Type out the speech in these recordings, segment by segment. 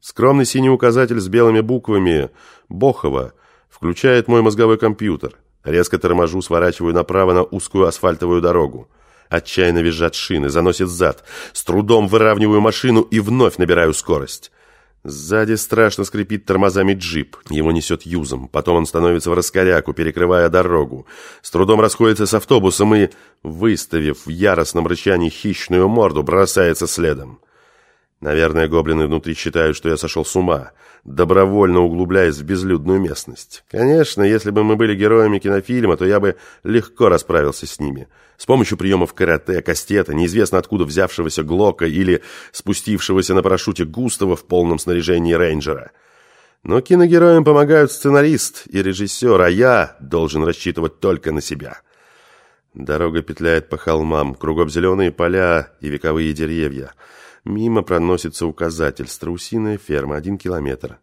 Скромный синий указатель с белыми буквами «Бохова» включает мой мозговой компьютер. Резко торможу, сворачиваю направо на узкую асфальтовую дорогу. Отчаянно визжат шины, заносит зад. С трудом выравниваю машину и вновь набираю скорость. Сзади страшно скрипит тормозами джип. Его несет юзом. Потом он становится в раскоряку, перекрывая дорогу. С трудом расходится с автобусом и, выставив в яростном рычании хищную морду, бросается следом. Наверное, гоблины внутри считают, что я сошел с ума, добровольно углубляясь в безлюдную местность. Конечно, если бы мы были героями кинофильма, то я бы легко расправился с ними. С помощью приемов карате, кастета, неизвестно откуда взявшегося Глока или спустившегося на парашюте Густава в полном снаряжении рейнджера. Но киногероям помогают сценарист и режиссер, а я должен рассчитывать только на себя. Дорога петляет по холмам, кругом зеленые поля и вековые деревья – Мимо проносится указатель «Страусиная ферма, один километр».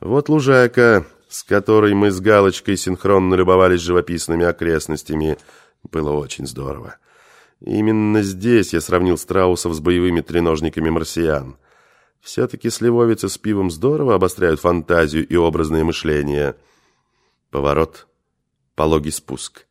Вот лужайка, с которой мы с Галочкой синхронно любовались живописными окрестностями. Было очень здорово. Именно здесь я сравнил страусов с боевыми треножниками марсиан. Все-таки сливовицы с пивом здорово обостряют фантазию и образное мышление. Поворот. Пологий спуск.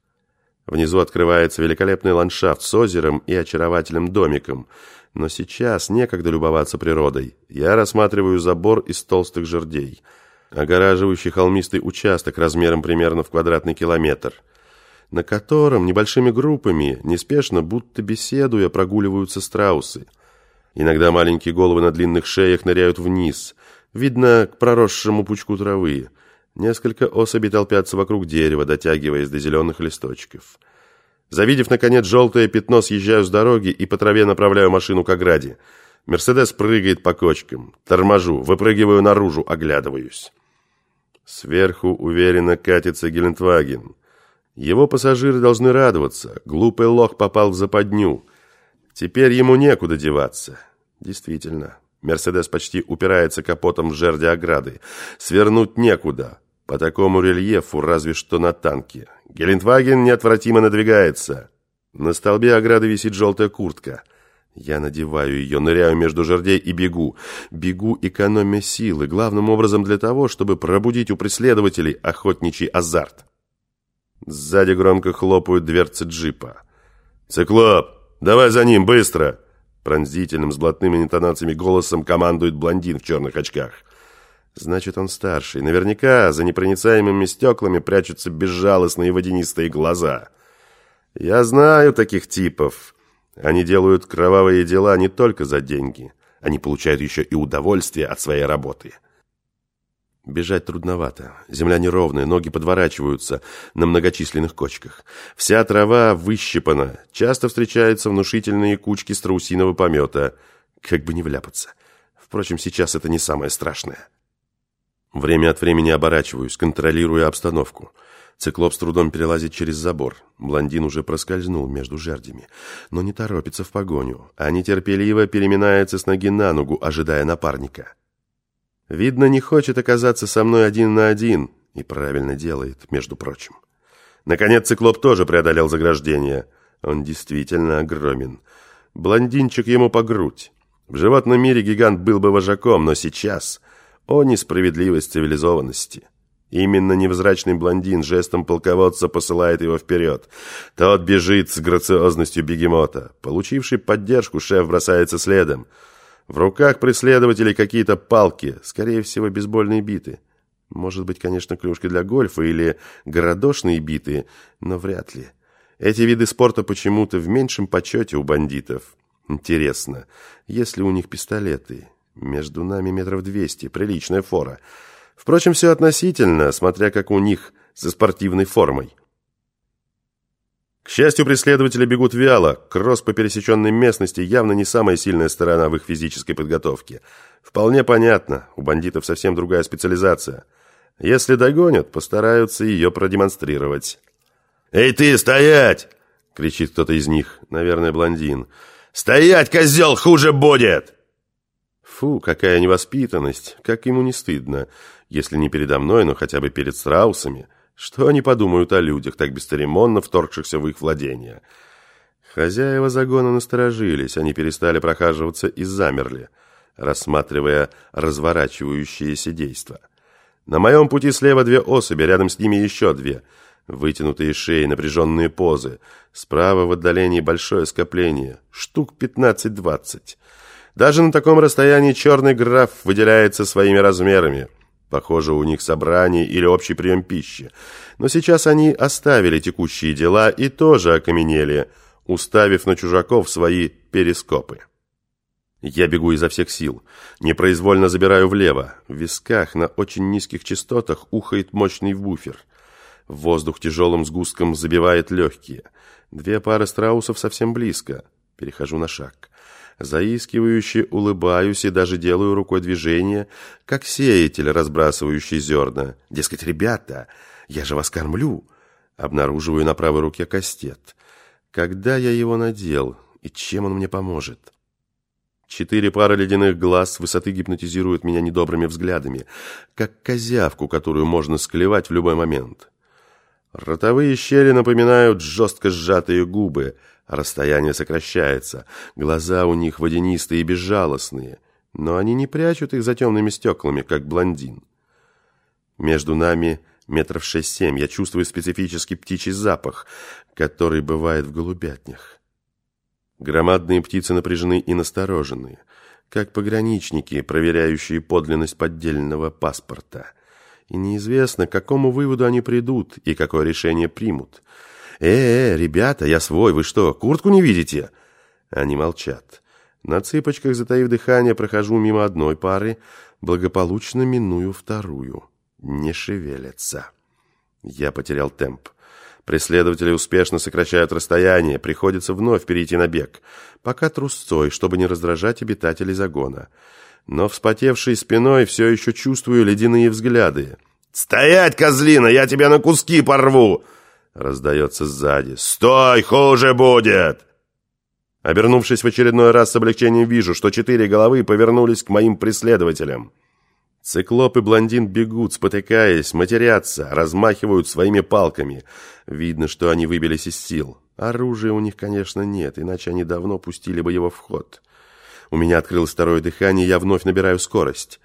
Внизу открывается великолепный ландшафт с озером и очаровательным домиком – но сейчас некогда любоваться природой. Я рассматриваю забор из толстых жердей, огораживающий холмистый участок размером примерно в квадратный километр, на котором небольшими группами, неспешно, будто беседуя, прогуливаются страусы. Иногда маленькие головы на длинных шеях ныряют вниз, видно к проросшему пучку травы. Несколько особей толпятся вокруг дерева, дотягиваясь до зеленых листочков. Завидев, наконец, желтое пятно, съезжаю с дороги и по траве направляю машину к ограде. Мерседес прыгает по кочкам. Торможу, выпрыгиваю наружу, оглядываюсь. Сверху уверенно катится Гелендваген. Его пассажиры должны радоваться. Глупый лох попал в западню. Теперь ему некуда деваться. Действительно, Мерседес почти упирается капотом в жерди ограды. Свернуть некуда. По такому рельефу разве что на танке. Гелендваген неотвратимо надвигается. На столбе ограды висит желтая куртка. Я надеваю ее, ныряю между жердей и бегу. Бегу, экономя силы, главным образом для того, чтобы пробудить у преследователей охотничий азарт. Сзади громко хлопают дверцы джипа. «Циклоп, давай за ним, быстро!» Пронзительным, с блатными интонациями голосом командует блондин в черных очках. Значит, он старший. Наверняка за непроницаемыми стеклами прячутся безжалостные водянистые глаза. Я знаю таких типов. Они делают кровавые дела не только за деньги. Они получают еще и удовольствие от своей работы. Бежать трудновато. Земля неровная, ноги подворачиваются на многочисленных кочках. Вся трава выщипана. Часто встречаются внушительные кучки страусиного помета. Как бы не вляпаться. Впрочем, сейчас это не самое страшное. Время от времени оборачиваюсь, контролируя обстановку. Циклоп с трудом перелазит через забор. Блондин уже проскользнул между жердями, но не торопится в погоню, а нетерпеливо переминается с ноги на ногу, ожидая напарника. Видно, не хочет оказаться со мной один на один, и правильно делает, между прочим. Наконец циклоп тоже преодолел заграждение. Он действительно огромен. Блондинчик ему по грудь. В животном мире гигант был бы вожаком, но сейчас о несправедливость цивилизованности. Именно невзрачный блондин жестом полководца посылает его вперед. Тот бежит с грациозностью бегемота. Получивший поддержку, шеф бросается следом. В руках преследователей какие-то палки, скорее всего, бейсбольные биты. Может быть, конечно, клюшки для гольфа или городошные биты, но вряд ли. Эти виды спорта почему-то в меньшем почете у бандитов. Интересно, есть ли у них пистолеты? Между нами метров двести, приличная фора. Впрочем, все относительно, смотря как у них со спортивной формой. К счастью, преследователи бегут вяло. Кросс по пересеченной местности явно не самая сильная сторона в их физической подготовке. Вполне понятно, у бандитов совсем другая специализация. Если догонят, постараются ее продемонстрировать. «Эй ты, стоять!» — кричит кто-то из них, наверное, блондин. «Стоять, козел, хуже будет!» Фу, какая невоспитанность, как ему не стыдно, если не передо мной, но хотя бы перед страусами. Что они подумают о людях, так бесцеремонно вторгшихся в их владения? Хозяева загона насторожились, они перестали прохаживаться и замерли. рассматривая разворачивающееся действо. На моем пути слева две особи, рядом с ними еще две. Вытянутые шеи, напряженные позы. Справа в отдалении большое скопление, штук 15-20. Даже на таком расстоянии черный граф выделяется своими размерами. Похоже, у них собрание или общий прием пищи. Но сейчас они оставили текущие дела и тоже окаменели, уставив на чужаков свои перископы. Я бегу изо всех сил. Непроизвольно забираю влево. В висках на очень низких частотах ухает мощный буфер. Воздух тяжелым сгустком забивает легкие. Две пары страусов совсем близко. Перехожу на шаг. Заискивающе улыбаюсь и даже делаю рукой движение, как сеятель, разбрасывающий зерна. Дескать, ребята, я же вас кормлю. Обнаруживаю на правой руке кастет. Когда я его надел и чем он мне поможет? Четыре пары ледяных глаз с высоты гипнотизируют меня недобрыми взглядами, как козявку, которую можно склевать в любой момент. Ротовые щели напоминают жестко сжатые губы, расстояние сокращается, глаза у них водянистые и безжалостные, но они не прячут их за темными стеклами, как блондин. Между нами метров шесть-семь, я чувствую специфический птичий запах, который бывает в голубятнях. Громадные птицы напряжены и насторожены, как пограничники, проверяющие подлинность поддельного паспорта. И неизвестно, к какому выводу они придут и какое решение примут. «Э, -э ребята, я свой, вы что, куртку не видите?» Они молчат. На цыпочках, затаив дыхание, прохожу мимо одной пары, благополучно миную вторую. Не шевелятся. Я потерял темп. Преследователи успешно сокращают расстояние, приходится вновь перейти на бег, пока трусцой, чтобы не раздражать обитателей загона. Но вспотевшей спиной все еще чувствую ледяные взгляды. «Стоять, козлина, я тебя на куски порву!» Раздается сзади. «Стой, хуже будет!» Обернувшись в очередной раз с облегчением, вижу, что четыре головы повернулись к моим преследователям. Циклоп и блондин бегут, спотыкаясь, матерятся, размахивают своими палками. Видно, что они выбились из сил. Оружия у них, конечно, нет, иначе они давно пустили бы его в ход. У меня открылось второе дыхание, я вновь набираю скорость.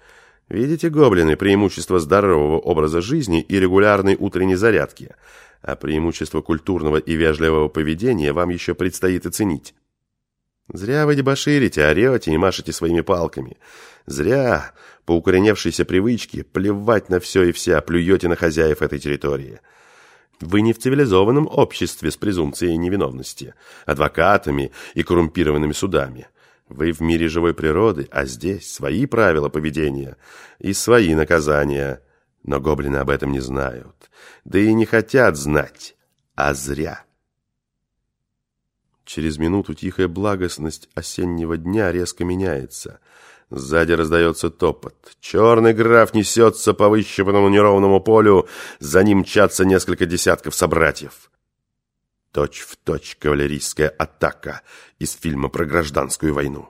Видите, гоблины, преимущество здорового образа жизни и регулярной утренней зарядки. А преимущество культурного и вежливого поведения вам еще предстоит оценить. Зря вы дебоширите, орете и машете своими палками. Зря, по укореневшейся привычке, плевать на все и вся, плюете на хозяев этой территории. Вы не в цивилизованном обществе с презумпцией невиновности, адвокатами и коррумпированными судами. Вы в мире живой природы, а здесь свои правила поведения и свои наказания. Но гоблины об этом не знают, да и не хотят знать, а зря. Через минуту тихая благостность осеннего дня резко меняется. Сзади раздается топот. Черный граф несется по выщипанному неровному полю, за ним мчатся несколько десятков собратьев. Точь в точь кавалерийская атака из фильма про гражданскую войну.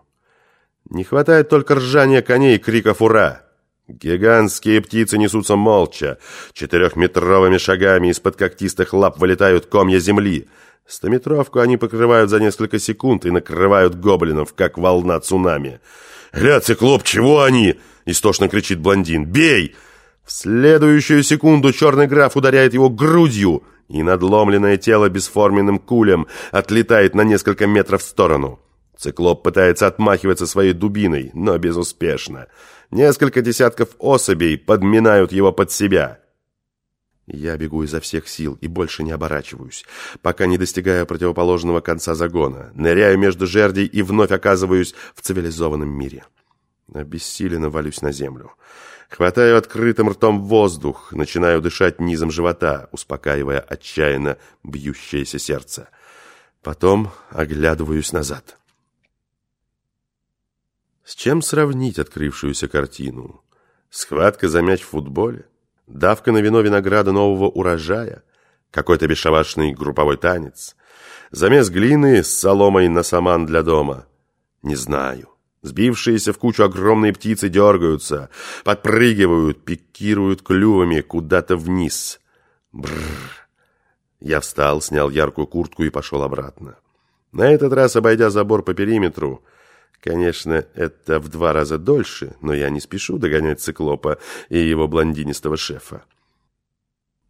Не хватает только ржания коней и криков «Ура!». Гигантские птицы несутся молча. Четырехметровыми шагами из-под когтистых лап вылетают комья земли — Стометровку они покрывают за несколько секунд и накрывают гоблинов, как волна цунами. «Гля, циклоп, чего они?» – истошно кричит блондин. «Бей!» В следующую секунду черный граф ударяет его грудью, и надломленное тело бесформенным кулем отлетает на несколько метров в сторону. Циклоп пытается отмахиваться своей дубиной, но безуспешно. Несколько десятков особей подминают его под себя. Я бегу изо всех сил и больше не оборачиваюсь, пока не достигаю противоположного конца загона, ныряю между жердей и вновь оказываюсь в цивилизованном мире. Обессиленно валюсь на землю. Хватаю открытым ртом воздух, начинаю дышать низом живота, успокаивая отчаянно бьющееся сердце. Потом оглядываюсь назад. С чем сравнить открывшуюся картину? Схватка за мяч в футболе? давка на вино винограда нового урожая, какой-то бесшабашный групповой танец, замес глины с соломой на саман для дома. Не знаю. Сбившиеся в кучу огромные птицы дергаются, подпрыгивают, пикируют клювами куда-то вниз. Бррр. Я встал, снял яркую куртку и пошел обратно. На этот раз, обойдя забор по периметру, Конечно, это в два раза дольше, но я не спешу догонять циклопа и его блондинистого шефа.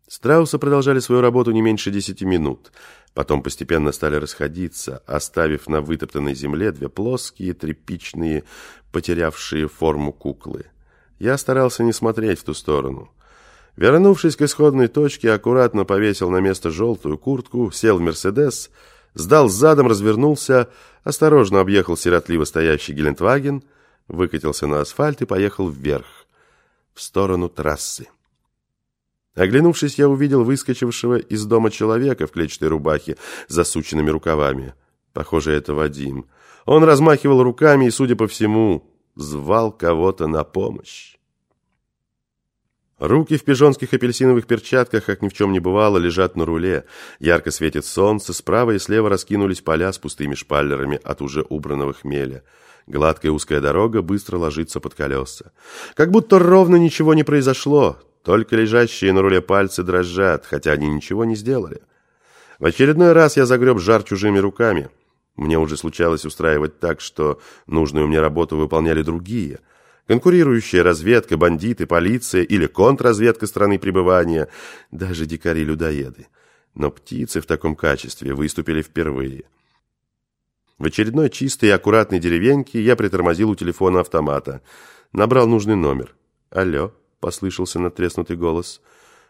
Страусы продолжали свою работу не меньше десяти минут. Потом постепенно стали расходиться, оставив на вытоптанной земле две плоские, тряпичные, потерявшие форму куклы. Я старался не смотреть в ту сторону. Вернувшись к исходной точке, аккуратно повесил на место желтую куртку, сел в «Мерседес», сдал задом, развернулся, осторожно объехал сиротливо стоящий Гелендваген, выкатился на асфальт и поехал вверх, в сторону трассы. Оглянувшись, я увидел выскочившего из дома человека в клетчатой рубахе с засученными рукавами. Похоже, это Вадим. Он размахивал руками и, судя по всему, звал кого-то на помощь. Руки в пижонских апельсиновых перчатках, как ни в чем не бывало, лежат на руле. Ярко светит солнце, справа и слева раскинулись поля с пустыми шпаллерами от уже убранного хмеля. Гладкая узкая дорога быстро ложится под колеса. Как будто ровно ничего не произошло, только лежащие на руле пальцы дрожат, хотя они ничего не сделали. В очередной раз я загреб жар чужими руками. Мне уже случалось устраивать так, что нужную мне работу выполняли другие – Конкурирующая разведка, бандиты, полиция или контрразведка страны пребывания, даже дикари-людоеды. Но птицы в таком качестве выступили впервые. В очередной чистой и аккуратной деревеньке я притормозил у телефона автомата. Набрал нужный номер. «Алло», — послышался натреснутый голос,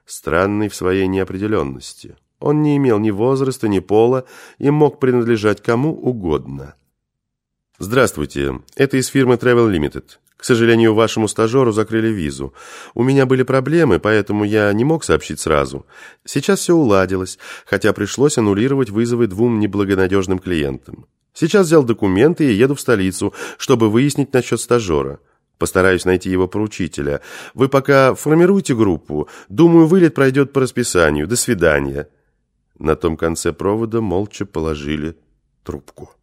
странный в своей неопределенности. Он не имел ни возраста, ни пола и мог принадлежать кому угодно. «Здравствуйте, это из фирмы Travel Limited. К сожалению, вашему стажеру закрыли визу. У меня были проблемы, поэтому я не мог сообщить сразу. Сейчас все уладилось, хотя пришлось аннулировать вызовы двум неблагонадежным клиентам. Сейчас взял документы и еду в столицу, чтобы выяснить насчет стажера. Постараюсь найти его поручителя. Вы пока формируйте группу. Думаю, вылет пройдет по расписанию. До свидания». На том конце провода молча положили трубку.